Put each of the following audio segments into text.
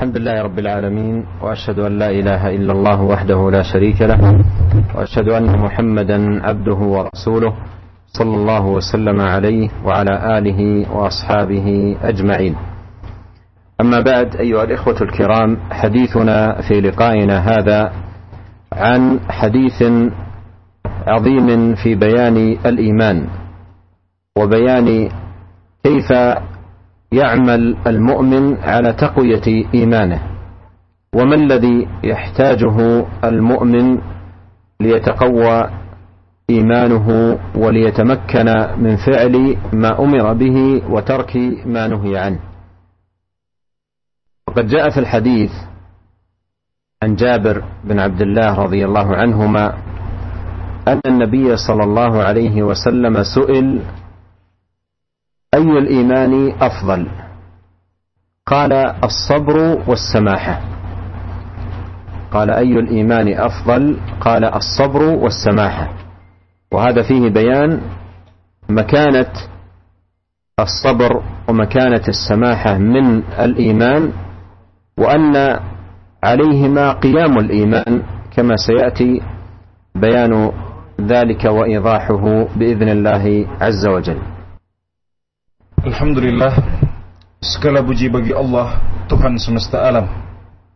الحمد لله رب العالمين وأشهد أن لا إله إلا الله وحده لا شريك له وأشهد أن محمدا عبده ورسوله صلى الله وسلم عليه وعلى آله وأصحابه أجمعين. أما بعد أيها الإخوة الكرام حديثنا في لقائنا هذا عن حديث عظيم في بيان الإيمان وبيان كيف يعمل المؤمن على تقوية إيمانه. وما الذي يحتاجه المؤمن ليتقوى إيمانه وليتمكن من فعل ما أمر به وترك ما نهي عنه؟ وقد جاء في الحديث عن جابر بن عبد الله رضي الله عنهما أن النبي صلى الله عليه وسلم سئل أي الإيمان أفضل؟ قال الصبر والسماحة قال أي الإيمان أفضل؟ قال الصبر والسماحة وهذا فيه بيان مكانة الصبر ومكانة السماحة من الإيمان وأن عليهما قيام الإيمان كما سيأتي بيان ذلك وإيضاحه بإذن الله عز وجل. Alhamdulillah Segala puji bagi Allah Tuhan semesta alam.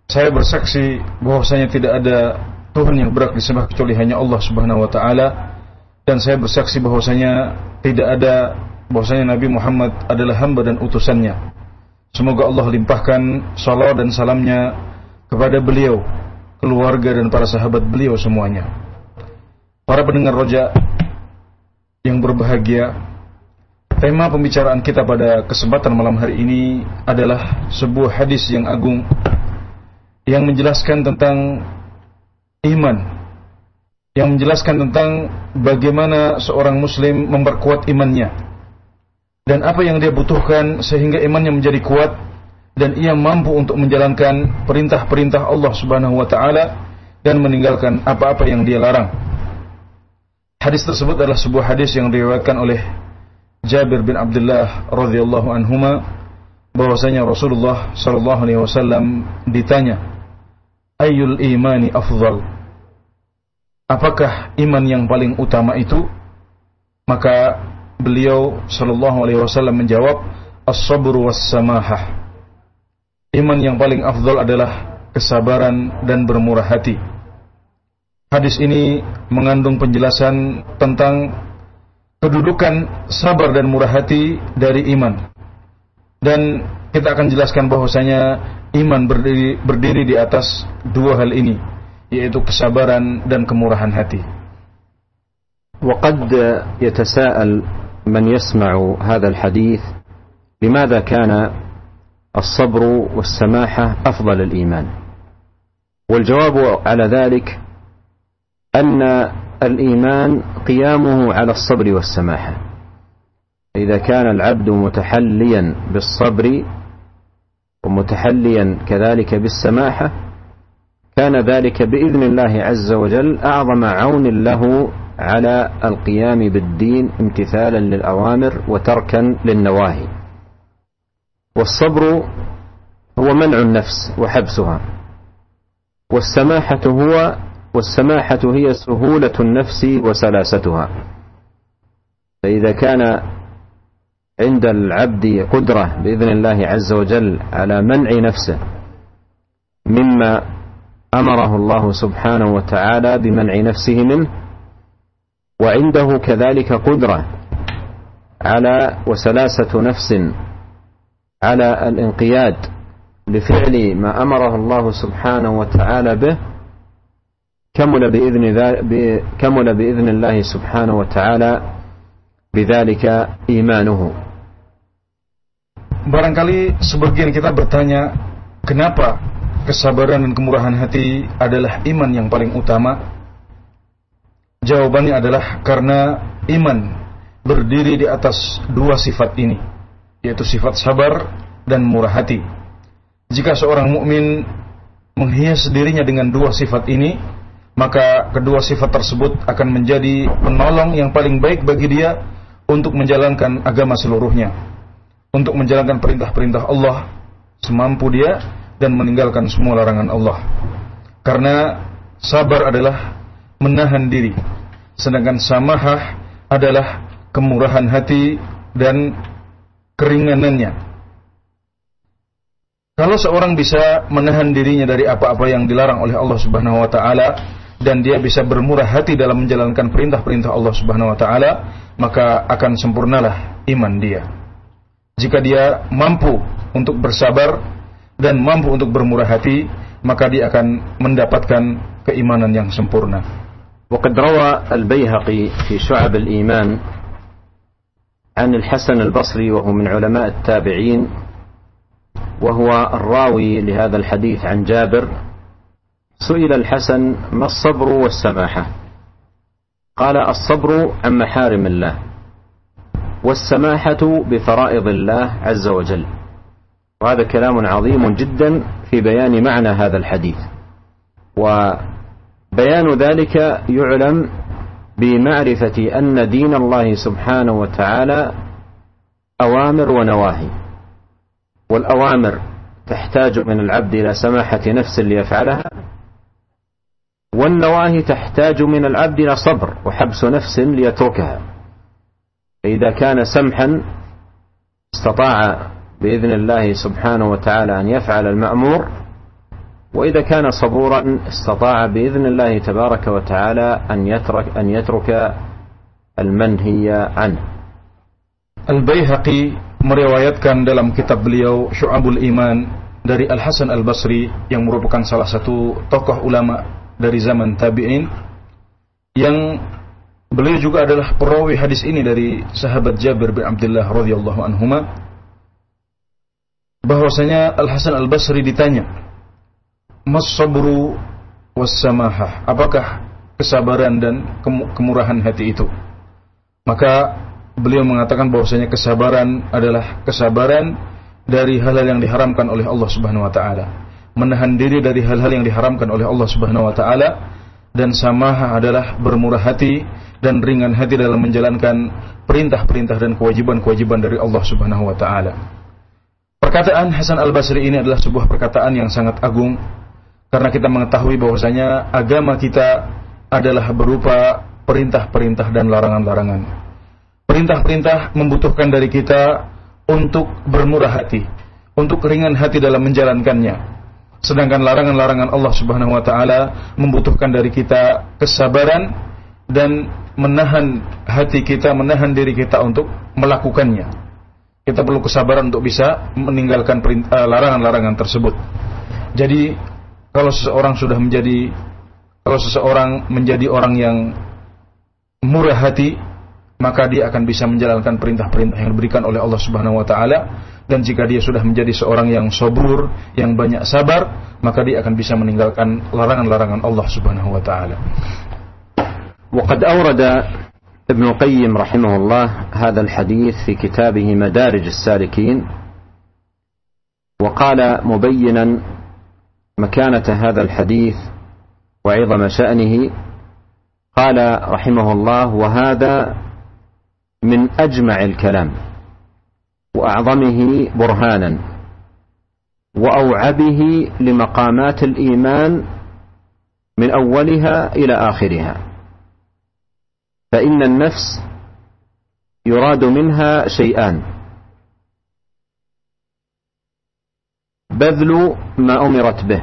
Saya bersaksi bahwasanya tidak ada Tuhan yang berhak disembah kecuali hanya Allah subhanahu wa ta'ala. Dan saya bersaksi bahwasanya Tidak ada bahwasanya Nabi Muhammad adalah hamba dan utusannya. Semoga Allah limpahkan salam dan salamnya Kepada beliau Keluarga dan para sahabat beliau semuanya. Para pendengar roja Yang berbahagia Tema pembicaraan kita pada kesempatan malam hari ini adalah sebuah hadis yang agung yang menjelaskan tentang iman, yang menjelaskan tentang bagaimana seorang muslim memperkuat imannya dan apa yang dia butuhkan sehingga imannya menjadi kuat dan ia mampu untuk menjalankan perintah-perintah Allah Subhanahu wa taala dan meninggalkan apa-apa yang dia larang. Hadis tersebut adalah sebuah hadis yang diriwayatkan oleh Jabir bin Abdullah radhiyallahu anhuma bahwasanya Rasulullah sallallahu alaihi wasallam ditanya ayyul imani afdal? Apakah iman yang paling utama itu? Maka beliau sallallahu alaihi wasallam menjawab as-sabr was-samahah. Iman yang paling afdal adalah kesabaran dan bermurah hati. Hadis ini mengandung penjelasan tentang kedudukan sabar dan murah hati dari iman. Dan kita akan jelaskan bahwasanya iman berdiri, berdiri di atas dua hal ini, yaitu kesabaran dan kemurahan hati. وقد يتساءل من يسمع هذا الحديث لماذا كان الصبر والسماحة أفضل الإيمان والجواب على ذلك أن الإيمان قيامه على الصبر والسماحة إذا كان العبد متحليا بالصبر ومتحليا كذلك بالسماحة كان ذلك بإذن الله عز وجل أعظم عون له على القيام بالدين امتثالا للأوامر وتركا للنواهي. والصبر هو منع النفس وحبسها والسماحة هو والسماحة هي سهولة النفس وسلاستها. فإذا كان عند العبد قدرة بإذن الله عز وجل على منع نفسه مما أمره الله سبحانه وتعالى بمنع نفسه منه وعنده كذلك قدرة على وسلاسة نفس على الانقياد لفعل ما أمره الله سبحانه وتعالى به كمل بإذن, كمل بإذن الله سبحانه وتعالى بذلك إيمانه Barangkali sebagian kita bertanya, kenapa kesabaran dan kemurahan hati adalah iman yang paling utama? Jawabannya adalah karena iman berdiri di atas dua sifat ini, yaitu sifat sabar dan murah hati. Jika seorang mukmin menghias dirinya dengan dua sifat ini, maka kedua sifat tersebut akan menjadi penolong yang paling baik bagi dia untuk menjalankan agama seluruhnya, untuk menjalankan perintah-perintah Allah semampu dia dan meninggalkan semua larangan Allah. Karena sabar adalah menahan diri, sedangkan samahah adalah kemurahan hati dan keringanannya. Kalau seorang bisa menahan dirinya dari apa-apa yang dilarang oleh Allah Subhanahu wa taala dan dia bisa bermurah hati dalam menjalankan perintah-perintah Allah Subhanahu wa taala, maka akan sempurnalah iman dia. Jika dia mampu untuk bersabar dan mampu untuk bermurah hati, maka dia akan mendapatkan keimanan yang sempurna. وقد روى البيهقي في شعب الإيمان عن الحسن البصري وهو من علماء التابعين وهو الراوي لهذا الحديث عن جابر سئل الحسن ما الصبر والسماحة؟ قال الصبر عن محارم الله والسماحة بفرائض الله عز وجل. وهذا كلام عظيم جدا في بيان معنى هذا الحديث. وبيان ذلك يعلم بمعرفة أن دين الله سبحانه وتعالى أوامر ونواهي. والأوامر تحتاج من العبد إلى سماحة نفس ليفعلها والنواهي تحتاج من العبد إلى صبر وحبس نفس ليتركها. فإذا كان سمحا استطاع بإذن الله سبحانه وتعالى أن يفعل المأمور. وإذا كان صبورا استطاع بإذن الله تبارك وتعالى أن يترك أن يترك المنهي عنه. Al-Baihaqi meriwayatkan dalam kitab beliau Syu'abul Iman dari Al Hasan Al Basri yang merupakan salah satu tokoh ulama. Dari zaman tabi'in yang beliau juga adalah perawi hadis ini dari sahabat Jabir bin Abdullah radhiyallahu anhuma bahwasanya Al Hasan Al Basri ditanya Masabru wassamahah. Apakah kesabaran dan kemurahan hati itu? Maka beliau mengatakan bahwasanya kesabaran adalah kesabaran dari hal-hal yang diharamkan oleh Allah Subhanahu wa taala. Menahan diri dari hal-hal yang diharamkan oleh Allah Subhanahu wa taala dan samahah adalah bermurah hati dan ringan hati dalam menjalankan perintah-perintah dan kewajiban-kewajiban dari Allah Subhanahu wa taala. Perkataan Hasan Al-Basri ini adalah sebuah perkataan yang sangat agung karena kita mengetahui bahwasanya agama kita adalah berupa perintah-perintah dan larangan-larangan. Perintah-perintah membutuhkan dari kita untuk bermurah hati, untuk ringan hati dalam menjalankannya. Sedangkan larangan-larangan Allah Subhanahu wa taala membutuhkan dari kita kesabaran dan menahan hati kita, menahan diri kita untuk melakukannya. Kita perlu kesabaran untuk bisa meninggalkan eh, larangan-larangan tersebut. Jadi kalau seseorang sudah menjadi kalau seseorang menjadi orang yang murah hati maka dia akan bisa menjalankan perintah-perintah yang diberikan oleh Allah Subhanahu wa taala dan jika dia sudah menjadi seorang yang sobur, yang banyak sabar, maka dia akan bisa meninggalkan larangan-larangan Allah Subhanahu wa taala. وقد أورد ابن القيم رحمه الله هذا الحديث في كتابه مدارج السالكين وقال مبينا مكانة هذا الحديث وعظم شأنه قال رحمه الله وهذا من أجمع الكلام وأعظمه برهانا وأوعبه لمقامات الإيمان من أولها إلى آخرها. فإن النفس يراد منها شيئان. بذل ما أمرت به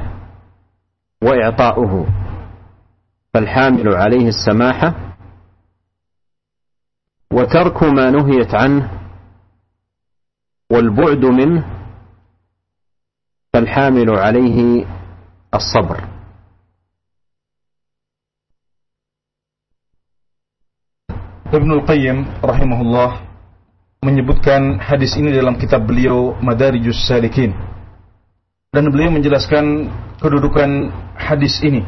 وإعطاؤه. فالحامل عليه السماحة وترك ما نهيت عنه والبعد منه فالحامل عليه الصبر Ibnu Qayyim rahimahullah menyebutkan hadis ini dalam kitab beliau Madarijus Salikin dan beliau menjelaskan kedudukan hadis ini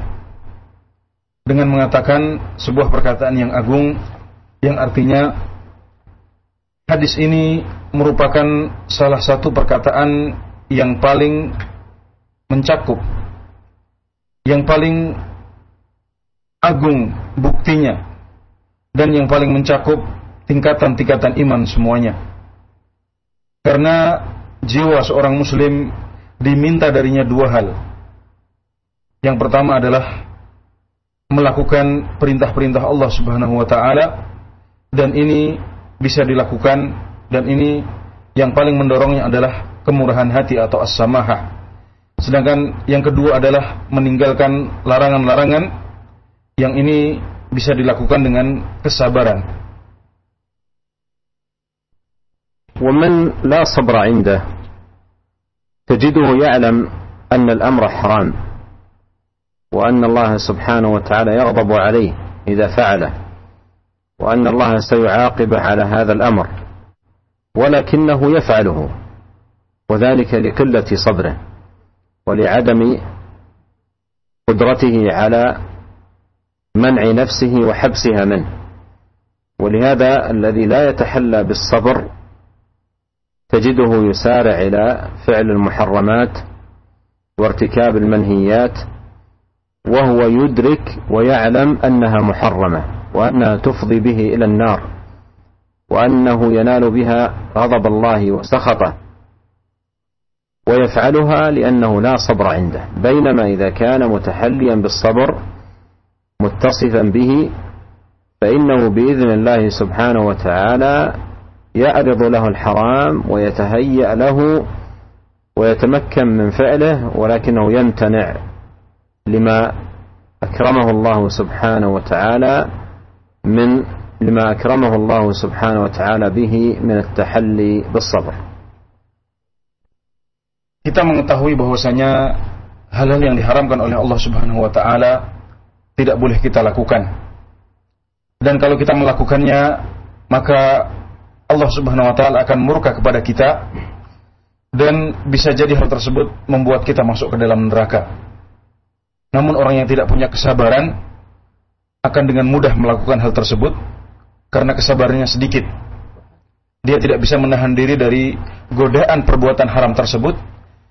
dengan mengatakan sebuah perkataan yang agung yang artinya hadis ini merupakan salah satu perkataan yang paling mencakup yang paling agung buktinya dan yang paling mencakup tingkatan-tingkatan iman semuanya karena jiwa seorang muslim diminta darinya dua hal. Yang pertama adalah melakukan perintah-perintah Allah Subhanahu wa taala dan ini bisa dilakukan dan ini yang paling mendorongnya adalah kemurahan hati atau as-samahah. Sedangkan yang kedua adalah meninggalkan larangan-larangan yang ini bisa dilakukan dengan kesabaran. ومن لا صبر عنده تجده يعلم أن الأمر حرام وأن الله سبحانه وتعالى يغضب عليه إذا فعله وأن الله سيعاقب على هذا الأمر ولكنه يفعله وذلك لقلة صبره ولعدم قدرته على منع نفسه وحبسها منه. ولهذا الذي لا يتحلى بالصبر تجده يسارع إلى فعل المحرمات وارتكاب المنهيات وهو يدرك ويعلم أنها محرمة. وأنها تفضي به إلى النار وأنه ينال بها غضب الله وسخطه ويفعلها لأنه لا صبر عنده بينما إذا كان متحليا بالصبر متصفا به فإنه بإذن الله سبحانه وتعالى يعرض له الحرام ويتهيأ له ويتمكن من فعله ولكنه يمتنع لما أكرمه الله سبحانه وتعالى من لما أكرمه الله سبحانه وتعالى به من التحلي بالصبر kita mengetahui bahwasanya hal-hal yang diharamkan oleh Allah Subhanahu wa taala tidak boleh kita lakukan. Dan kalau kita melakukannya, maka Allah Subhanahu wa taala akan murka kepada kita dan bisa jadi hal tersebut membuat kita masuk ke dalam neraka. Namun orang yang tidak punya kesabaran akan dengan mudah melakukan hal tersebut karena kesabarannya sedikit. Dia tidak bisa menahan diri dari godaan perbuatan haram tersebut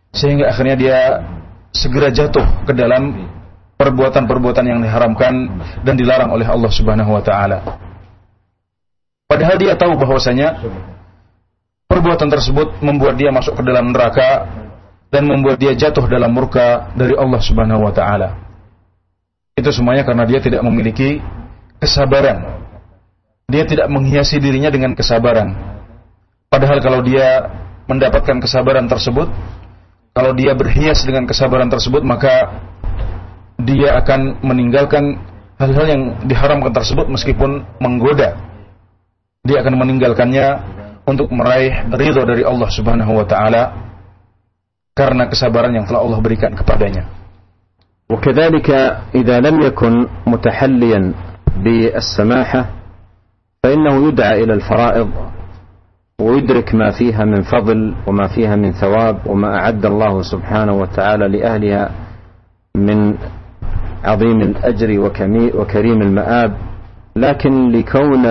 sehingga akhirnya dia segera jatuh ke dalam perbuatan-perbuatan yang diharamkan dan dilarang oleh Allah Subhanahu wa taala. Padahal dia tahu bahwasanya perbuatan tersebut membuat dia masuk ke dalam neraka dan membuat dia jatuh dalam murka dari Allah Subhanahu wa taala. Itu semuanya karena dia tidak memiliki kesabaran. Dia tidak menghiasi dirinya dengan kesabaran. Padahal kalau dia mendapatkan kesabaran tersebut, kalau dia berhias dengan kesabaran tersebut, maka dia akan meninggalkan hal-hal yang diharamkan tersebut meskipun menggoda dia akan meninggalkannya untuk meraih ridho dari Allah Subhanahu wa taala karena kesabaran yang telah Allah berikan kepadanya. وكذلك إذا لم يكن متحليا بالسماحة فإنه يدعى إلى الفرائض ويدرك ما فيها من فضل وما فيها من ثواب وما أعد الله سبحانه وتعالى لأهلها من عظيم الأجر وكريم المآب. لكن لكون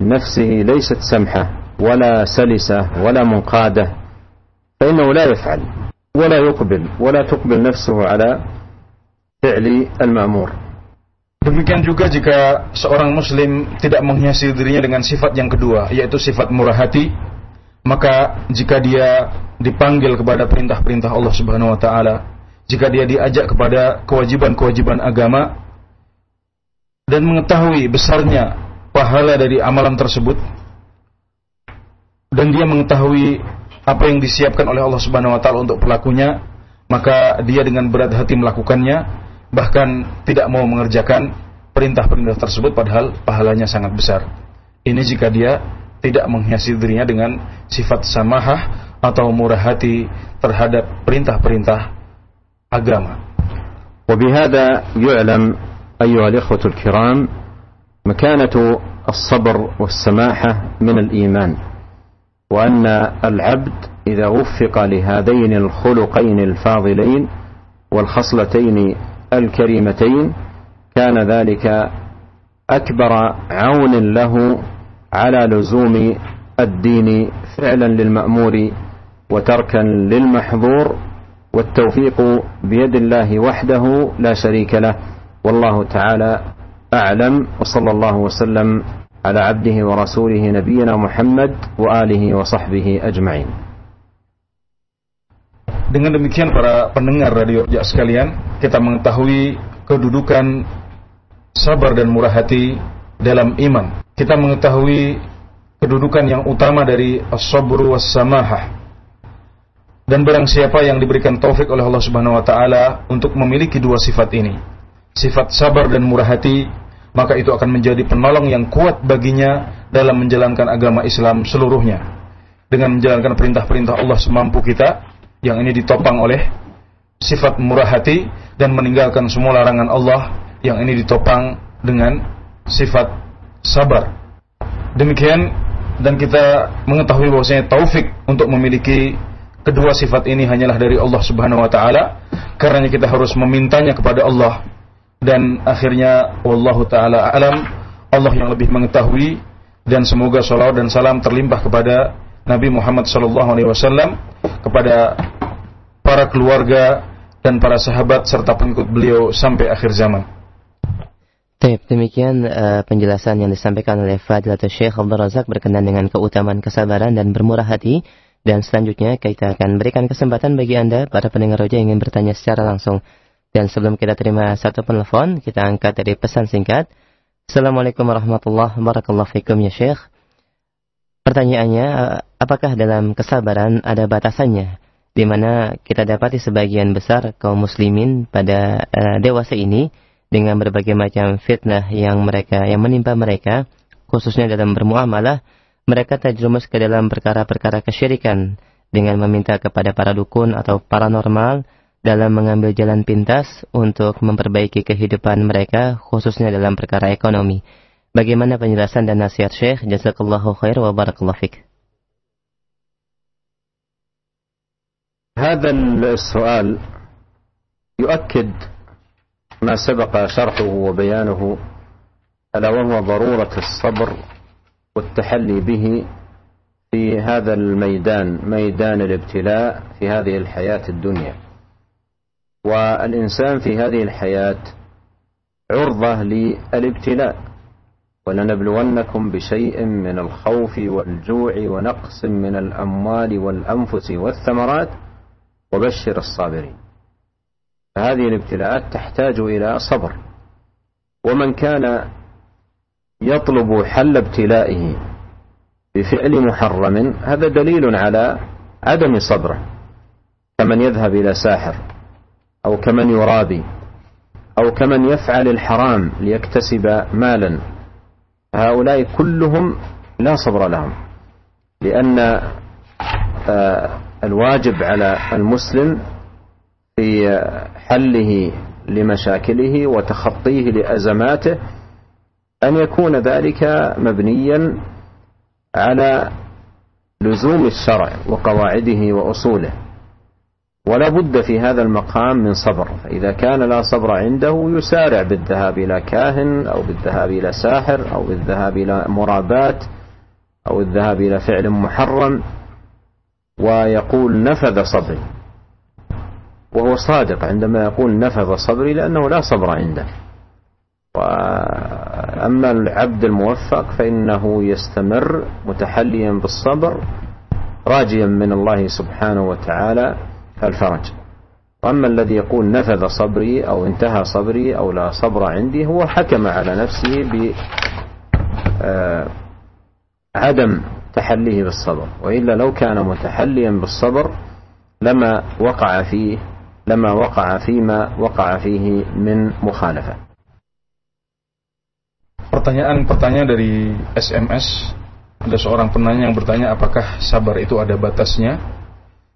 نفسه ليست سمحة ولا سلسة ولا منقادة فإنه لا يفعل ولا يقبل ولا تقبل نفسه على fi'li al-ma'mur. Demikian juga jika seorang muslim tidak menghiasi dirinya dengan sifat yang kedua, yaitu sifat murah hati, maka jika dia dipanggil kepada perintah-perintah Allah Subhanahu wa taala, jika dia diajak kepada kewajiban-kewajiban agama dan mengetahui besarnya pahala dari amalan tersebut dan dia mengetahui apa yang disiapkan oleh Allah Subhanahu wa taala untuk pelakunya, maka dia dengan berat hati melakukannya bahkan tidak mau mengerjakan perintah-perintah tersebut padahal pahalanya sangat besar. Ini jika dia tidak menghiasi dirinya dengan sifat samahah atau murah hati terhadap perintah-perintah agama. وبهذا يعلم أيها الإخوة الكرام مكانة الصبر والسماحة من الإيمان وأن العبد إذا وفق لهذين الخلقين الفاضلين والخصلتين الكريمتين كان ذلك أكبر عون له على لزوم الدين فعلا للمأمور وتركا للمحظور والتوفيق بيد الله وحده لا شريك له. والله تعالى أعلم وصلى الله وسلم على عبده ورسوله نبينا محمد وآله وصحبه أجمعين. Dengan demikian para pendengar radio ya sekalian, kita mengetahui kedudukan sabar dan murah hati dalam iman. Kita mengetahui kedudukan yang utama dari as-sabr was-samahah. Dan barang siapa yang diberikan taufik oleh Allah Subhanahu wa taala untuk memiliki dua sifat ini, sifat sabar dan murah hati, maka itu akan menjadi penolong yang kuat baginya dalam menjalankan agama Islam seluruhnya. Dengan menjalankan perintah-perintah Allah semampu kita, yang ini ditopang oleh sifat murah hati dan meninggalkan semua larangan Allah yang ini ditopang dengan sifat sabar. Demikian dan kita mengetahui bahwasanya taufik untuk memiliki kedua sifat ini hanyalah dari Allah Subhanahu wa taala. Karena kita harus memintanya kepada Allah dan akhirnya wallahu taala alam Allah yang lebih mengetahui dan semoga salawat dan salam terlimpah kepada Nabi Muhammad wasallam kepada para keluarga dan para sahabat serta pengikut beliau sampai akhir zaman. Baik, demikian uh, penjelasan yang disampaikan oleh Fadilatul Syekh Abdul Razak berkenaan dengan keutamaan kesabaran dan bermurah hati. Dan selanjutnya kita akan berikan kesempatan bagi Anda, para pendengar roja ingin bertanya secara langsung. Dan sebelum kita terima satu penelpon, kita angkat dari pesan singkat. Assalamualaikum warahmatullahi wabarakatuh ya Syekh. Pertanyaannya, eh, apakah dalam kesabaran ada batasannya? Di mana kita dapati sebagian besar kaum muslimin pada uh, dewasa ini dengan berbagai macam fitnah yang mereka yang menimpa mereka, khususnya dalam bermuamalah, mereka terjerumus ke dalam perkara-perkara kesyirikan dengan meminta kepada para dukun atau paranormal dalam mengambil jalan pintas untuk memperbaiki kehidupan mereka khususnya dalam perkara ekonomi. Bagaimana penjelasan dan nasihat Syekh? Jazakallahu khair wa barakallahu fik. هذا السؤال يؤكد ما سبق شرحه وبيانه ألا وهو ضرورة الصبر والتحلي به في هذا الميدان ميدان الابتلاء في هذه الحياة الدنيا والإنسان في هذه الحياة عرضة للابتلاء ولنبلونكم بشيء من الخوف والجوع ونقص من الأموال والأنفس والثمرات وبشر الصابرين. هذه الابتلاءات تحتاج إلى صبر. ومن كان يطلب حل ابتلائه بفعل محرم هذا دليل على عدم صبره. كمن يذهب إلى ساحر أو كمن يرابي أو كمن يفعل الحرام ليكتسب مالا هؤلاء كلهم لا صبر لهم لأن آه، الواجب على المسلم في حله لمشاكله وتخطيه لأزماته أن يكون ذلك مبنيا على لزوم الشرع وقواعده وأصوله. ولا بد في هذا المقام من صبر. فإذا كان لا صبر عنده يسارع بالذهاب إلى كاهن أو بالذهاب إلى ساحر أو بالذهاب إلى مرابات أو الذهاب إلى فعل محرم ويقول نفذ صبري. وهو صادق عندما يقول نفذ صبري لأنه لا صبر عنده. وأما العبد الموفق فإنه يستمر متحليا بالصبر راجيا من الله سبحانه وتعالى الفرج. وأما الذي يقول نفذ صبري أو انتهى صبري أو لا صبر عندي هو حكم على نفسه بعدم تحليه بالصبر. وإلا لو كان متحليا بالصبر لما وقع فيه لما وقع فيما وقع فيه من مخالفة. Pertanyaan-pertanyaan dari SMS ada seorang penanya yang bertanya apakah sabar itu ada batasnya?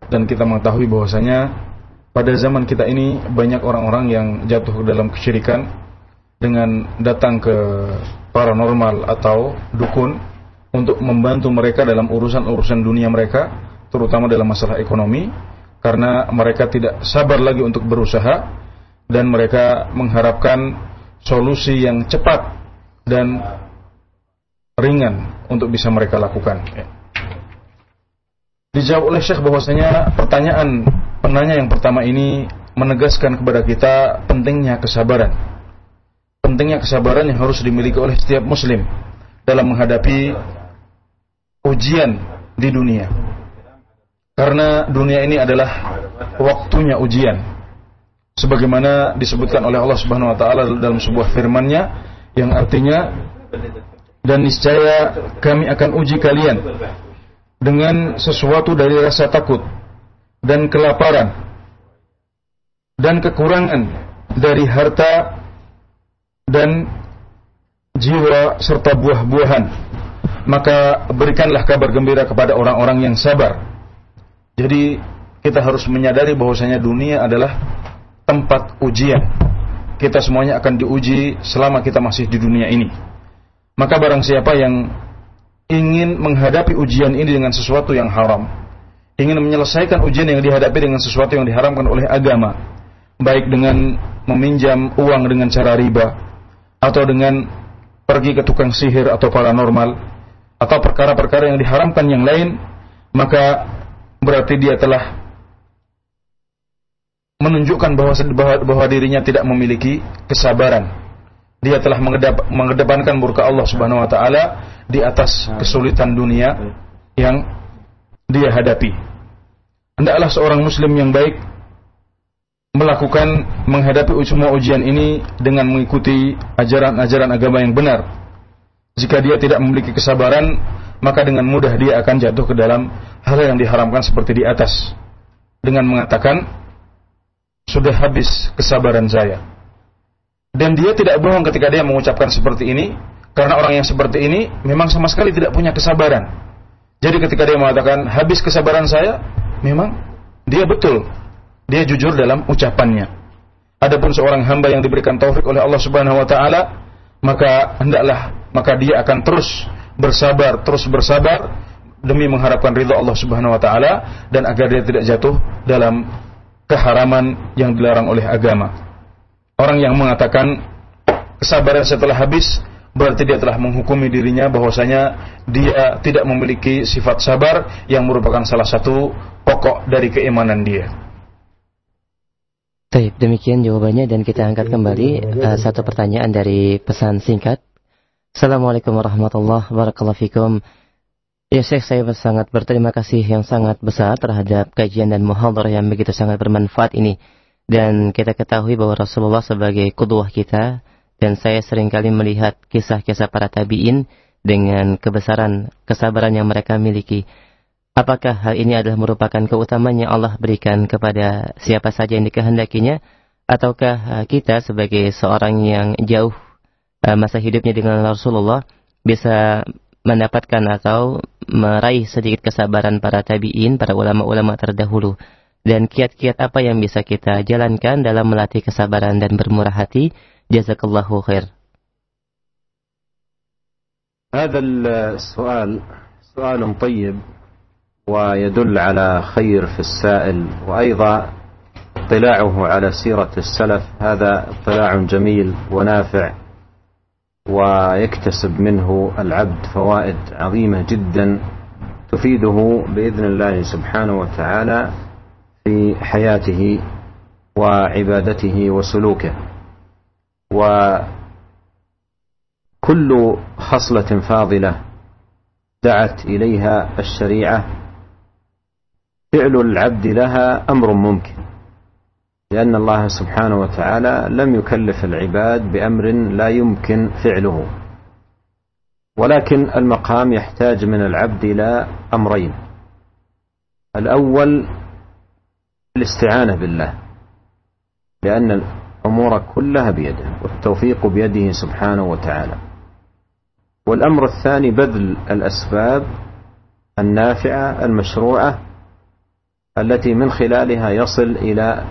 Dan kita mengetahui bahwasanya pada zaman kita ini banyak orang-orang yang jatuh dalam kesyirikan dengan datang ke paranormal atau dukun untuk membantu mereka dalam urusan-urusan dunia mereka, terutama dalam masalah ekonomi, karena mereka tidak sabar lagi untuk berusaha dan mereka mengharapkan solusi yang cepat dan ringan untuk bisa mereka lakukan. Dijawab oleh Syekh bahwasanya pertanyaan penanya yang pertama ini menegaskan kepada kita pentingnya kesabaran. Pentingnya kesabaran yang harus dimiliki oleh setiap muslim dalam menghadapi ujian di dunia. Karena dunia ini adalah waktunya ujian. Sebagaimana disebutkan oleh Allah Subhanahu wa taala dalam sebuah firman-Nya yang artinya dan niscaya kami akan uji kalian dengan sesuatu dari rasa takut dan kelaparan dan kekurangan dari harta dan jiwa serta buah-buahan maka berikanlah kabar gembira kepada orang-orang yang sabar jadi kita harus menyadari bahwasanya dunia adalah tempat ujian. Kita semuanya akan diuji selama kita masih di dunia ini. Maka barang siapa yang ingin menghadapi ujian ini dengan sesuatu yang haram, ingin menyelesaikan ujian yang dihadapi dengan sesuatu yang diharamkan oleh agama, baik dengan meminjam uang dengan cara riba, atau dengan pergi ke tukang sihir atau paranormal, atau perkara-perkara yang diharamkan yang lain, maka berarti dia telah menunjukkan bahwa, bahwa, bahwa dirinya tidak memiliki kesabaran. Dia telah mengedepankan murka Allah Subhanahu wa taala di atas kesulitan dunia yang dia hadapi. Hendaklah seorang muslim yang baik melakukan menghadapi semua ujian ini dengan mengikuti ajaran-ajaran agama yang benar. Jika dia tidak memiliki kesabaran, maka dengan mudah dia akan jatuh ke dalam hal yang diharamkan seperti di atas dengan mengatakan sudah habis kesabaran saya. Dan dia tidak bohong ketika dia mengucapkan seperti ini karena orang yang seperti ini memang sama sekali tidak punya kesabaran. Jadi ketika dia mengatakan habis kesabaran saya, memang dia betul. Dia jujur dalam ucapannya. Adapun seorang hamba yang diberikan taufik oleh Allah Subhanahu wa taala, maka hendaklah maka dia akan terus bersabar, terus bersabar demi mengharapkan ridha Allah Subhanahu wa taala dan agar dia tidak jatuh dalam keharaman yang dilarang oleh agama. Orang yang mengatakan kesabaran setelah habis berarti dia telah menghukumi dirinya bahwasanya dia tidak memiliki sifat sabar yang merupakan salah satu pokok dari keimanan dia. Baik, demikian jawabannya dan kita angkat kembali uh, satu pertanyaan dari pesan singkat Assalamualaikum warahmatullahi wabarakatuh. Ya Syekh, saya sangat berterima kasih yang sangat besar terhadap kajian dan muhadhar yang begitu sangat bermanfaat ini. Dan kita ketahui bahwa Rasulullah sebagai kudwah kita dan saya sering kali melihat kisah-kisah para tabi'in dengan kebesaran kesabaran yang mereka miliki. Apakah hal ini adalah merupakan keutamaan yang Allah berikan kepada siapa saja yang dikehendakinya? Ataukah kita sebagai seorang yang jauh Eh, masa hidupnya dengan Rasulullah bisa mendapatkan atau meraih sedikit kesabaran para tabi'in, para ulama-ulama terdahulu. Dan kiat-kiat apa yang bisa kita jalankan dalam melatih kesabaran dan bermurah hati? Jazakallahu khair. هذا السؤال سؤال طيب ويدل على خير في السائل وأيضا اطلاعه على سيرة السلف هذا اطلاع جميل ونافع ويكتسب منه العبد فوائد عظيمة جدا تفيده بإذن الله سبحانه وتعالى في حياته وعبادته وسلوكه. وكل خصلة فاضلة دعت إليها الشريعة. فعل العبد لها أمر ممكن لأن الله سبحانه وتعالى لم يكلف العباد بأمر لا يمكن فعله. ولكن المقام يحتاج من العبد إلى أمرين. الأول الاستعانة بالله لأن الأمور كلها بيده والتوفيق بيده سبحانه وتعالى. والأمر الثاني بذل الأسباب النافعة المشروعة التي من خلالها يصل إلى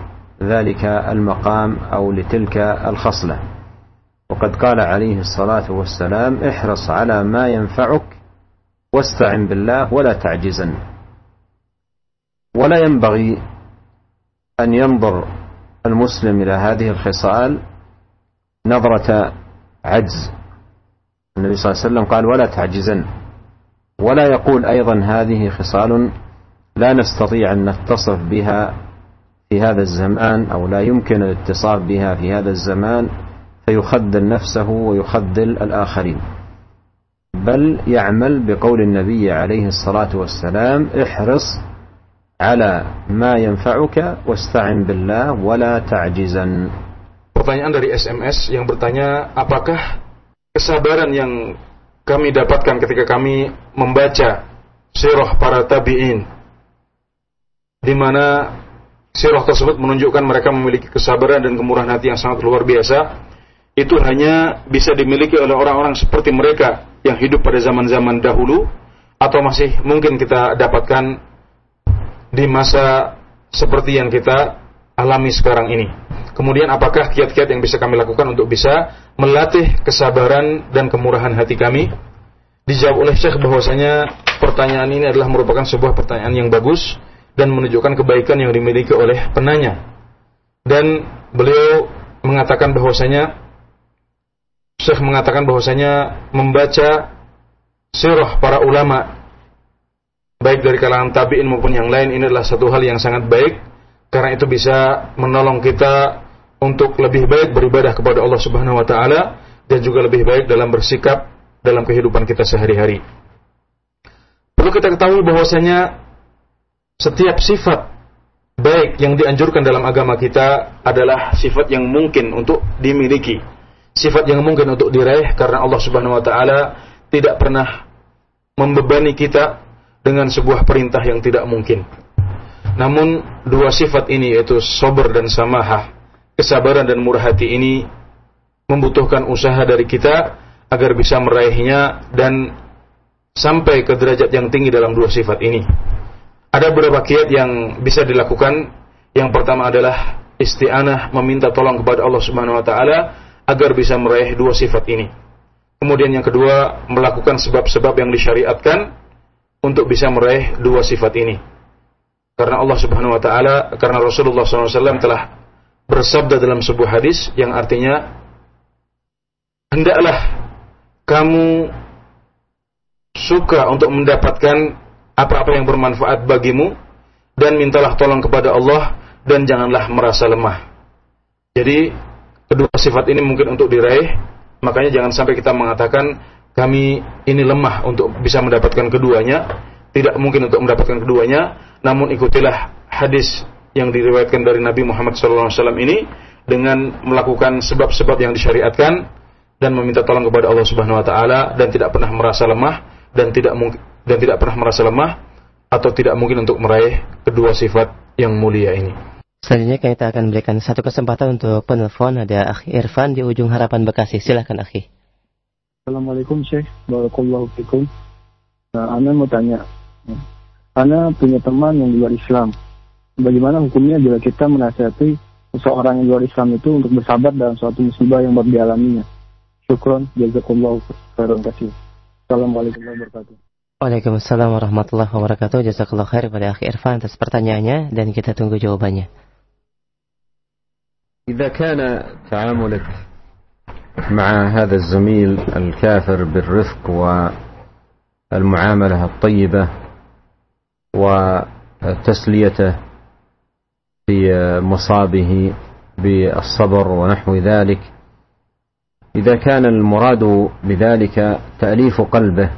ذلك المقام أو لتلك الخصلة. وقد قال عليه الصلاة والسلام احرص على ما ينفعك واستعن بالله ولا تعجزن. ولا ينبغي أن ينظر المسلم إلى هذه الخصال نظرة عجز. النبي صلى الله عليه وسلم قال ولا تعجزن. ولا يقول أيضا هذه خصال لا نستطيع أن نتصف بها في هذا الزمان أو لا يمكن الاتصال بها في هذا الزمان فيخذل نفسه ويخذل الآخرين. بل يعمل بقول النبي عليه الصلاة والسلام احرص على ما ينفعك واستعن بالله ولا تعجزا Pertanyaan dari SMS yang bertanya, apakah kesabaran yang kami dapatkan ketika kami membaca sirah para tabi'in di mana sirah tersebut menunjukkan mereka memiliki kesabaran dan kemurahan hati yang sangat luar biasa itu hanya bisa dimiliki oleh orang-orang seperti mereka yang hidup pada zaman-zaman dahulu atau masih mungkin kita dapatkan di masa seperti yang kita alami sekarang ini. Kemudian apakah kiat-kiat yang bisa kami lakukan untuk bisa melatih kesabaran dan kemurahan hati kami? Dijawab oleh Syekh bahwasanya pertanyaan ini adalah merupakan sebuah pertanyaan yang bagus dan menunjukkan kebaikan yang dimiliki oleh penanya. Dan beliau mengatakan bahwasanya Syekh mengatakan bahwasanya membaca sirah para ulama baik dari kalangan tabi'in maupun yang lain ini adalah satu hal yang sangat baik karena itu bisa menolong kita untuk lebih baik beribadah kepada Allah Subhanahu wa taala dan juga lebih baik dalam bersikap dalam kehidupan kita sehari-hari. Perlu kita ketahui bahwasanya setiap sifat baik yang dianjurkan dalam agama kita adalah sifat yang mungkin untuk dimiliki. Sifat yang mungkin untuk diraih karena Allah Subhanahu wa taala tidak pernah membebani kita dengan sebuah perintah yang tidak mungkin. Namun dua sifat ini yaitu sober dan samahah, kesabaran dan murah hati ini membutuhkan usaha dari kita agar bisa meraihnya dan sampai ke derajat yang tinggi dalam dua sifat ini. Ada beberapa kiat yang bisa dilakukan. Yang pertama adalah isti'anah meminta tolong kepada Allah Subhanahu wa taala agar bisa meraih dua sifat ini. Kemudian yang kedua, melakukan sebab-sebab yang disyariatkan untuk bisa meraih dua sifat ini. Karena Allah Subhanahu wa taala, karena Rasulullah SAW telah bersabda dalam sebuah hadis yang artinya hendaklah kamu suka untuk mendapatkan apa-apa yang bermanfaat bagimu dan mintalah tolong kepada Allah dan janganlah merasa lemah. Jadi kedua sifat ini mungkin untuk diraih, makanya jangan sampai kita mengatakan kami ini lemah untuk bisa mendapatkan keduanya, tidak mungkin untuk mendapatkan keduanya, namun ikutilah hadis yang diriwayatkan dari Nabi Muhammad SAW ini dengan melakukan sebab-sebab yang disyariatkan dan meminta tolong kepada Allah Subhanahu Wa Taala dan tidak pernah merasa lemah dan tidak dan tidak pernah merasa lemah atau tidak mungkin untuk meraih kedua sifat yang mulia ini. Selanjutnya kita akan berikan satu kesempatan untuk penelpon ada Akhi Irfan di ujung harapan Bekasi. Silahkan Akhi. Assalamualaikum Syekh, Barakallahu fikum. Nah, Ana mau tanya, Ana punya teman yang di luar Islam. Bagaimana hukumnya bila kita menasihati seseorang yang di luar Islam itu untuk bersabar dalam suatu musibah yang baru dialaminya? Syukron, jazakallahu khairan kasih. Assalamualaikum warahmatullahi wabarakatuh. Waalaikumsalam warahmatullahi wabarakatuh. Jazakallah khair pada Akhi Irfan atas pertanyaannya dan kita tunggu jawabannya. إذا كان تعاملك مع هذا الزميل الكافر بالرفق والمعاملة الطيبة وتسليته في مصابه بالصبر ونحو ذلك. إذا كان المراد بذلك تأليف قلبه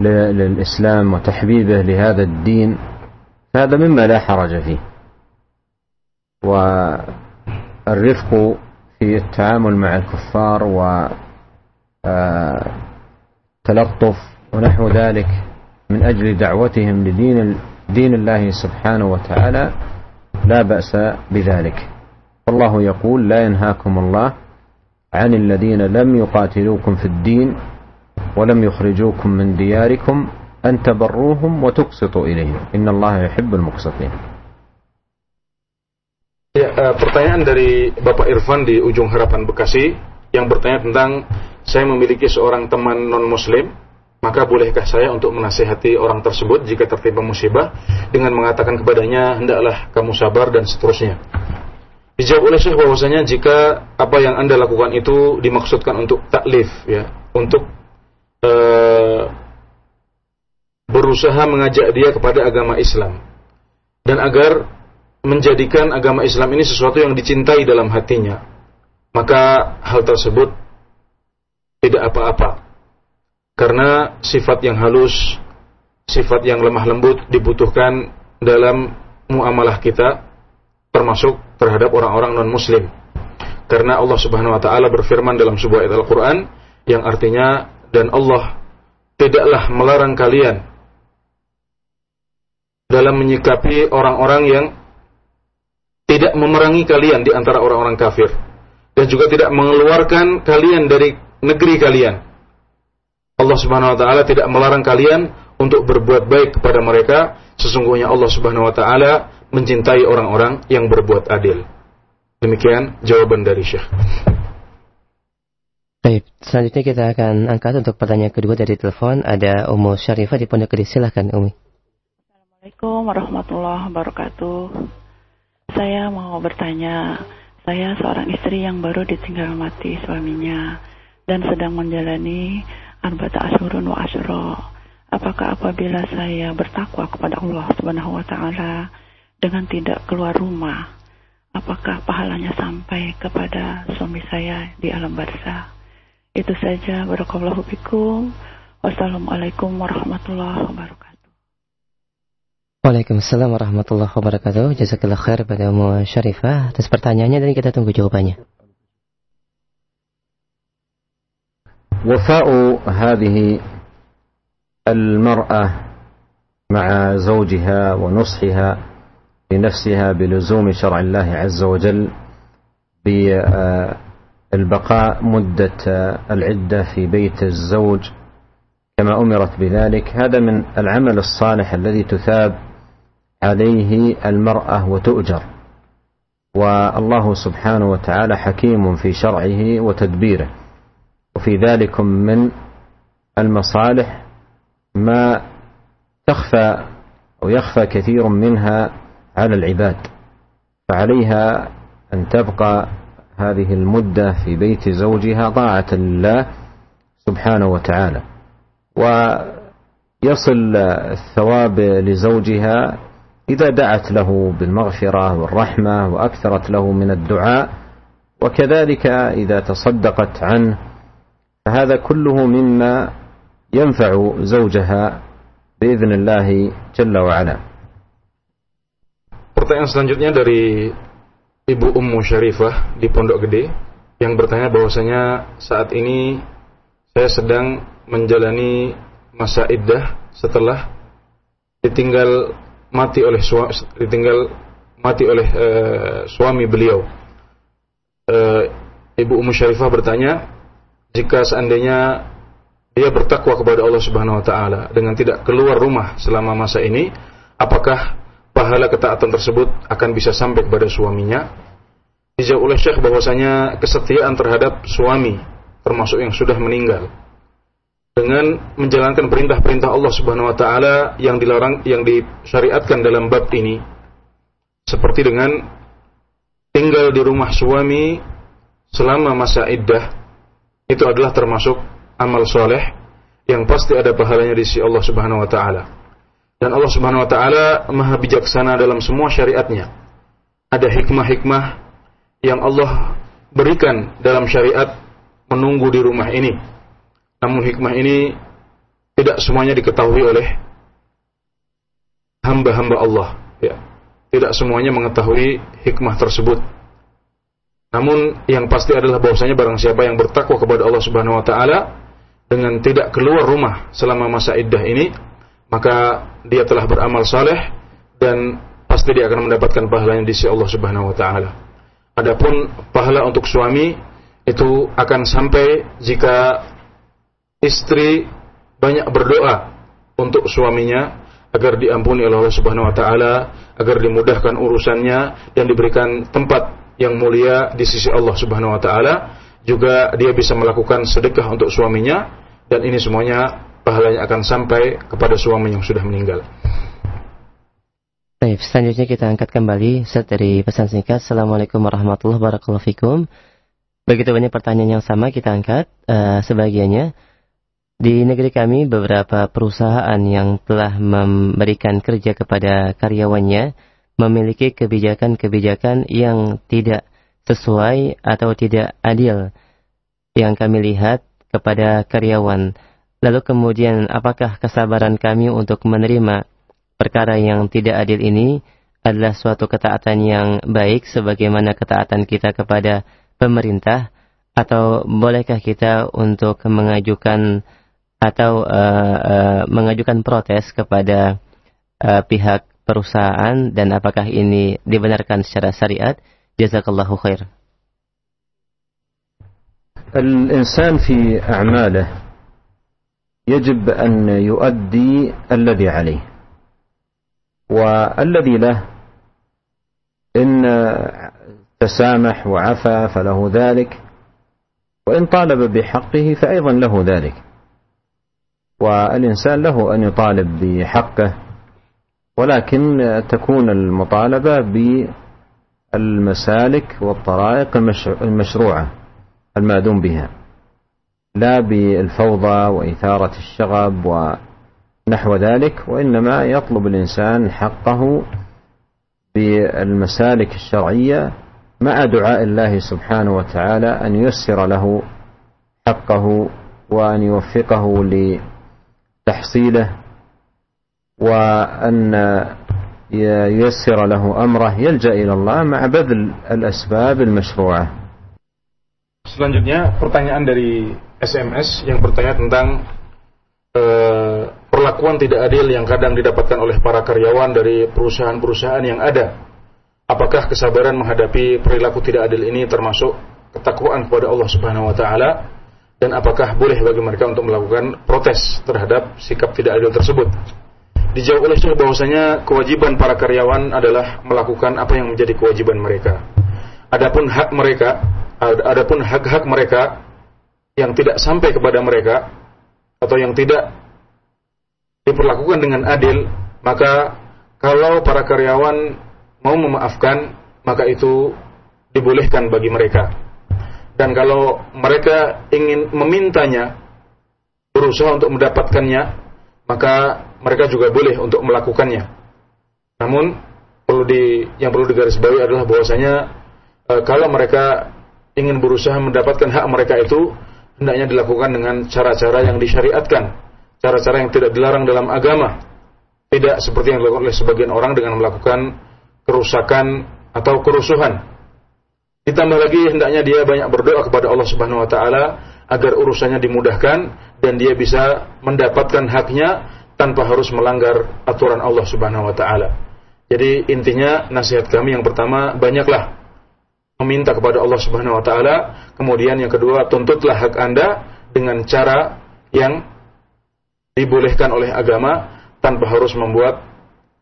للإسلام وتحبيبه لهذا الدين فهذا مما لا حرج فيه. والرفق في التعامل مع الكفار وتلطف ونحو ذلك من أجل دعوتهم لدين دين الله سبحانه وتعالى لا بأس بذلك. والله يقول لا ينهاكم الله عن الذين لم يقاتلوكم في الدين ولم يخرجوكم من دياركم أن تبروهم وتقسطوا إليهم. إن الله يحب المقسطين. Ya, uh, pertanyaan dari Bapak Irfan di ujung harapan Bekasi yang bertanya tentang saya memiliki seorang teman non Muslim, maka bolehkah saya untuk menasehati orang tersebut jika tertimpa musibah dengan mengatakan kepadanya hendaklah kamu sabar dan seterusnya. Dijawab oleh Syekh bahwasanya jika apa yang anda lakukan itu dimaksudkan untuk taklif ya, untuk uh, berusaha mengajak dia kepada agama Islam dan agar menjadikan agama Islam ini sesuatu yang dicintai dalam hatinya, maka hal tersebut tidak apa-apa. Karena sifat yang halus, sifat yang lemah lembut dibutuhkan dalam muamalah kita termasuk terhadap orang-orang non-muslim. Karena Allah Subhanahu wa taala berfirman dalam sebuah ayat Al-Qur'an yang artinya dan Allah tidaklah melarang kalian dalam menyikapi orang-orang yang tidak memerangi kalian di antara orang-orang kafir dan juga tidak mengeluarkan kalian dari negeri kalian. Allah Subhanahu wa taala tidak melarang kalian untuk berbuat baik kepada mereka, sesungguhnya Allah Subhanahu wa taala mencintai orang-orang yang berbuat adil. Demikian jawaban dari Syekh. Baik, selanjutnya kita akan angkat untuk pertanyaan kedua dari telepon. Ada Umu Syarifah di Pondok Gede. Silahkan, Umi. Assalamualaikum warahmatullahi wabarakatuh. Saya mau bertanya, saya seorang istri yang baru ditinggal mati suaminya dan sedang menjalani arba'ata asyurun wa asyura. Apakah apabila saya bertakwa kepada Allah Subhanahu wa taala dengan tidak keluar rumah, apakah pahalanya sampai kepada suami saya di alam barzah? Itu saja. Barakallahu fikum. Wassalamualaikum warahmatullahi wabarakatuh. Waalaikumsalam warahmatullahi wabarakatuh. Jazakallah khair pada Umu Syarifah atas pertanyaannya dan kita tunggu jawabannya. وفاء هذه المرأة مع زوجها ونصحها لنفسها بلزوم شرع الله عز وجل بالبقاء مدة العدة في بيت الزوج كما أمرت بذلك هذا من العمل الصالح الذي تثاب عليه المرأة وتؤجر. والله سبحانه وتعالى حكيم في شرعه وتدبيره. وفي ذلك من المصالح ما تخفى أو يخفى كثير منها على العباد. فعليها أن تبقى هذه المدة في بيت زوجها طاعة لله سبحانه وتعالى. ويصل الثواب لزوجها إذا دعت له بالمغفرة والرحمة وأكثرت له من الدعاء وكذلك إذا تصدقت عنه فهذا كله مما ينفع زوجها بإذن الله جل وعلا Pertanyaan selanjutnya dari Ibu Ummu Syarifah di Pondok Gede yang bertanya bahwasanya saat ini saya sedang menjalani masa iddah setelah ditinggal mati oleh suami ditinggal mati oleh uh, suami beliau. Uh, Ibu Ummu Syarifah bertanya, jika seandainya dia bertakwa kepada Allah Subhanahu wa taala dengan tidak keluar rumah selama masa ini, apakah pahala ketaatan tersebut akan bisa sampai kepada suaminya. Dijawab oleh Syekh bahwasanya kesetiaan terhadap suami termasuk yang sudah meninggal dengan menjalankan perintah-perintah Allah Subhanahu wa taala yang dilarang yang disyariatkan dalam bab ini seperti dengan tinggal di rumah suami selama masa iddah itu adalah termasuk amal soleh yang pasti ada pahalanya di sisi Allah Subhanahu wa taala. Dan Allah Subhanahu wa taala Maha bijaksana dalam semua syariatnya. Ada hikmah-hikmah yang Allah berikan dalam syariat menunggu di rumah ini. Namun hikmah ini tidak semuanya diketahui oleh hamba-hamba Allah, ya. Tidak semuanya mengetahui hikmah tersebut. Namun yang pasti adalah bahwasanya barang siapa yang bertakwa kepada Allah Subhanahu wa taala dengan tidak keluar rumah selama masa iddah ini, maka dia telah beramal saleh dan pasti dia akan mendapatkan pahalanya di sisi Allah Subhanahu wa taala. Adapun pahala untuk suami itu akan sampai jika istri banyak berdoa untuk suaminya agar diampuni oleh Allah Subhanahu wa taala, agar dimudahkan urusannya dan diberikan tempat yang mulia di sisi Allah Subhanahu wa taala. Juga dia bisa melakukan sedekah untuk suaminya dan ini semuanya pahalanya akan sampai kepada suami yang sudah meninggal. Baik, selanjutnya kita angkat kembali set dari pesan singkat. Assalamualaikum warahmatullahi wabarakatuh. Begitu banyak pertanyaan yang sama kita angkat uh, sebagiannya. Di negeri kami beberapa perusahaan yang telah memberikan kerja kepada karyawannya memiliki kebijakan-kebijakan yang tidak sesuai atau tidak adil. Yang kami lihat kepada karyawan. Lalu kemudian apakah kesabaran kami untuk menerima perkara yang tidak adil ini adalah suatu ketaatan yang baik sebagaimana ketaatan kita kepada pemerintah? Atau bolehkah kita untuk mengajukan atau uh, uh, mengajukan protes kepada uh, pihak perusahaan dan apakah ini dibenarkan secara syariat jazakallahu khair الإنسان في أعماله يجب أن يؤدي الذي عليه والذي له إن تسامح وعفى فله ذلك وإن طالب بحقه فأيضا له ذلك والإنسان له أن يطالب بحقه ولكن تكون المطالبة بالمسالك والطرائق المشروعة المأذون بها. لا بالفوضى وإثارة الشغب ونحو ذلك وإنما يطلب الإنسان حقه بالمسالك الشرعية مع دعاء الله سبحانه وتعالى أن ييسر له حقه وأن يوفقه لتحصيله وأن ييسر له أمره يلجأ إلى الله مع بذل الأسباب المشروعة Selanjutnya pertanyaan dari SMS yang bertanya tentang uh, perlakuan tidak adil yang kadang didapatkan oleh para karyawan dari perusahaan-perusahaan yang ada. Apakah kesabaran menghadapi perilaku tidak adil ini termasuk ketakwaan kepada Allah Subhanahu wa taala dan apakah boleh bagi mereka untuk melakukan protes terhadap sikap tidak adil tersebut? Dijawab oleh Syekh bahwasanya kewajiban para karyawan adalah melakukan apa yang menjadi kewajiban mereka. Adapun hak mereka adapun hak-hak mereka yang tidak sampai kepada mereka atau yang tidak diperlakukan dengan adil, maka kalau para karyawan mau memaafkan, maka itu dibolehkan bagi mereka. Dan kalau mereka ingin memintanya, berusaha untuk mendapatkannya, maka mereka juga boleh untuk melakukannya. Namun perlu di yang perlu digarisbawahi adalah bahwasanya e, kalau mereka ingin berusaha mendapatkan hak mereka itu hendaknya dilakukan dengan cara-cara yang disyariatkan, cara-cara yang tidak dilarang dalam agama. Tidak seperti yang dilakukan oleh sebagian orang dengan melakukan kerusakan atau kerusuhan. Ditambah lagi hendaknya dia banyak berdoa kepada Allah Subhanahu wa taala agar urusannya dimudahkan dan dia bisa mendapatkan haknya tanpa harus melanggar aturan Allah Subhanahu wa taala. Jadi intinya nasihat kami yang pertama banyaklah meminta kepada Allah Subhanahu wa taala, kemudian yang kedua tuntutlah hak Anda dengan cara yang dibolehkan oleh agama tanpa harus membuat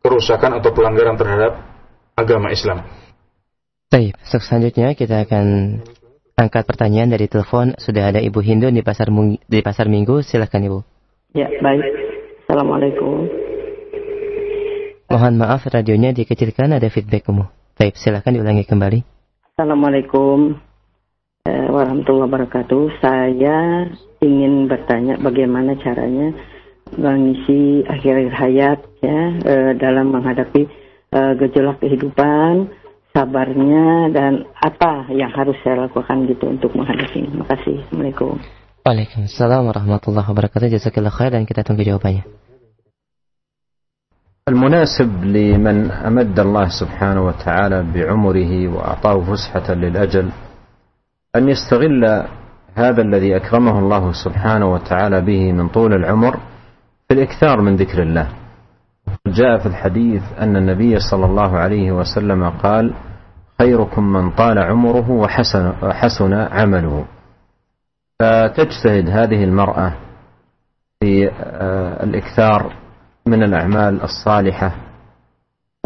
kerusakan atau pelanggaran terhadap agama Islam. Baik, selanjutnya kita akan angkat pertanyaan dari telepon. Sudah ada Ibu Hindu di pasar di pasar Minggu. Silahkan Ibu. Ya, baik. Assalamualaikum. Mohon maaf radionya dikecilkan ada feedback kamu. Baik, silahkan diulangi kembali. Assalamualaikum eh, warahmatullahi wabarakatuh. Saya ingin bertanya bagaimana caranya mengisi akhir hayat ya eh, dalam menghadapi eh, gejolak kehidupan, sabarnya dan apa yang harus saya lakukan gitu untuk menghadapi. Terima kasih. Assalamualaikum. Waalaikumsalam warahmatullahi wabarakatuh. Jazakallah khair dan kita tunggu jawabannya. المناسب لمن أمد الله سبحانه وتعالى بعمره وأعطاه فسحة للأجل أن يستغل هذا الذي أكرمه الله سبحانه وتعالى به من طول العمر في الإكثار من ذكر الله جاء في الحديث أن النبي صلى الله عليه وسلم قال خيركم من طال عمره وحسن, وحسن عمله. فتجتهد هذه المرأة في آه، الإكثار من الأعمال الصالحة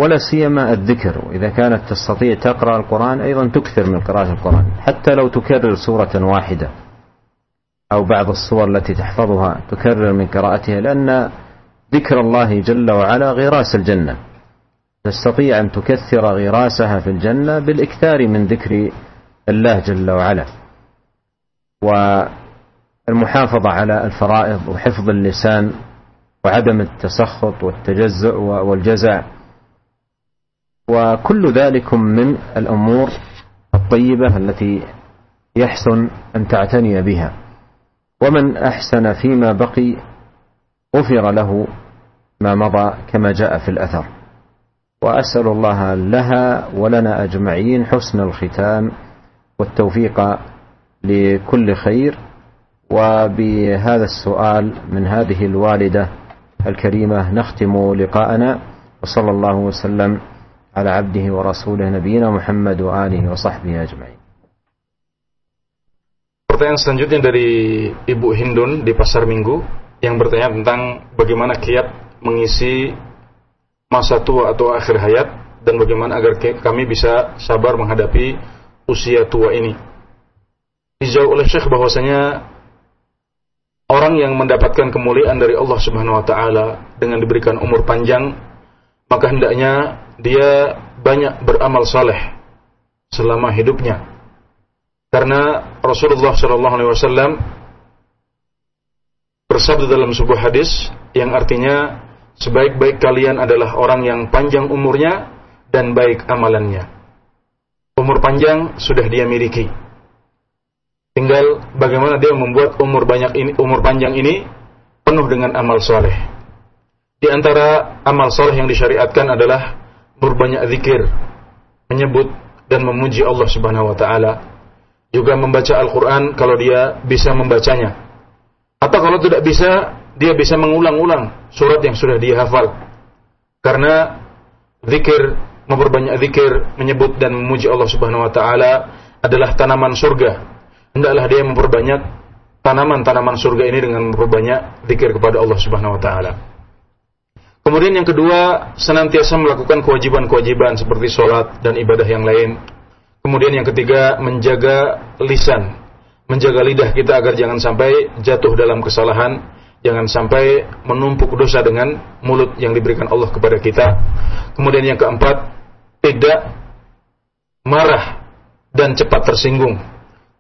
ولا سيما الذكر. وإذا كانت تستطيع تقرأ القرآن أيضا تكثر من قراءة القرآن حتى لو تكرر سورة واحدة أو بعض الصور التي تحفظها تكرر من قراءتها لأن ذكر الله جل وعلا غراس الجنة. تستطيع أن تكثر غراسها في الجنة بالإكثار من ذكر الله جل وعلا. والمحافظة على الفرائض وحفظ اللسان وعدم التسخط والتجزع والجزع. وكل ذلك من الأمور الطيبة التي يحسن أن تعتني بها. ومن أحسن فيما بقي غفر له ما مضى كما جاء في الأثر. وأسأل الله لها ولنا أجمعين حسن الختام والتوفيق لكل خير. وبهذا السؤال من هذه الوالدة الكريمة نختم لقاءنا. وصلى الله وسلم على عبده ورسوله نبينا محمد وآله وصحبه أجمعين. Pertanyaan selanjutnya dari Ibu Hindun di Pasar Minggu. Yang bertanya tentang bagaimana kiat mengisi masa tua atau akhir hayat dan bagaimana agar kami bisa sabar menghadapi usia tua ini. Dijawab oleh Syekh bahwasanya orang yang mendapatkan kemuliaan dari Allah Subhanahu wa taala dengan diberikan umur panjang maka hendaknya dia banyak beramal saleh selama hidupnya karena Rasulullah Shallallahu Alaihi Wasallam bersabda dalam sebuah hadis yang artinya sebaik-baik kalian adalah orang yang panjang umurnya dan baik amalannya. Umur panjang sudah dia miliki. Tinggal bagaimana dia membuat umur banyak ini, umur panjang ini penuh dengan amal soleh. Di antara amal soleh yang disyariatkan adalah berbanyak zikir, menyebut dan memuji Allah Subhanahu Wa Taala juga membaca Al-Quran kalau dia bisa membacanya. Atau kalau tidak bisa, dia bisa mengulang-ulang surat yang sudah dia hafal. Karena zikir, memperbanyak zikir, menyebut dan memuji Allah Subhanahu wa taala adalah tanaman surga. Hendaklah dia memperbanyak tanaman-tanaman surga ini dengan memperbanyak zikir kepada Allah Subhanahu wa taala. Kemudian yang kedua, senantiasa melakukan kewajiban-kewajiban seperti sholat dan ibadah yang lain Kemudian yang ketiga, menjaga lisan, menjaga lidah kita agar jangan sampai jatuh dalam kesalahan, jangan sampai menumpuk dosa dengan mulut yang diberikan Allah kepada kita. Kemudian yang keempat, tidak marah dan cepat tersinggung.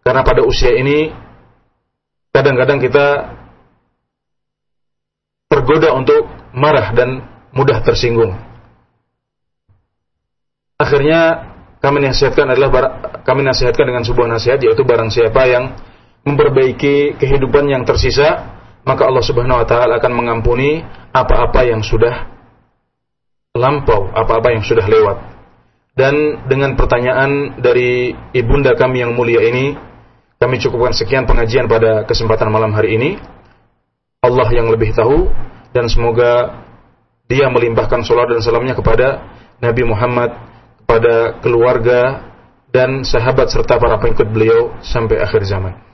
Karena pada usia ini kadang-kadang kita tergoda untuk marah dan mudah tersinggung. Akhirnya kami nasihatkan adalah kami nasihatkan dengan sebuah nasihat yaitu barang siapa yang memperbaiki kehidupan yang tersisa maka Allah Subhanahu wa taala akan mengampuni apa-apa yang sudah lampau, apa-apa yang sudah lewat. Dan dengan pertanyaan dari ibunda kami yang mulia ini, kami cukupkan sekian pengajian pada kesempatan malam hari ini. Allah yang lebih tahu dan semoga dia melimpahkan salat dan salamnya kepada Nabi Muhammad pada keluarga dan sahabat serta para pengikut beliau sampai akhir zaman.